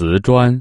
瓷砖。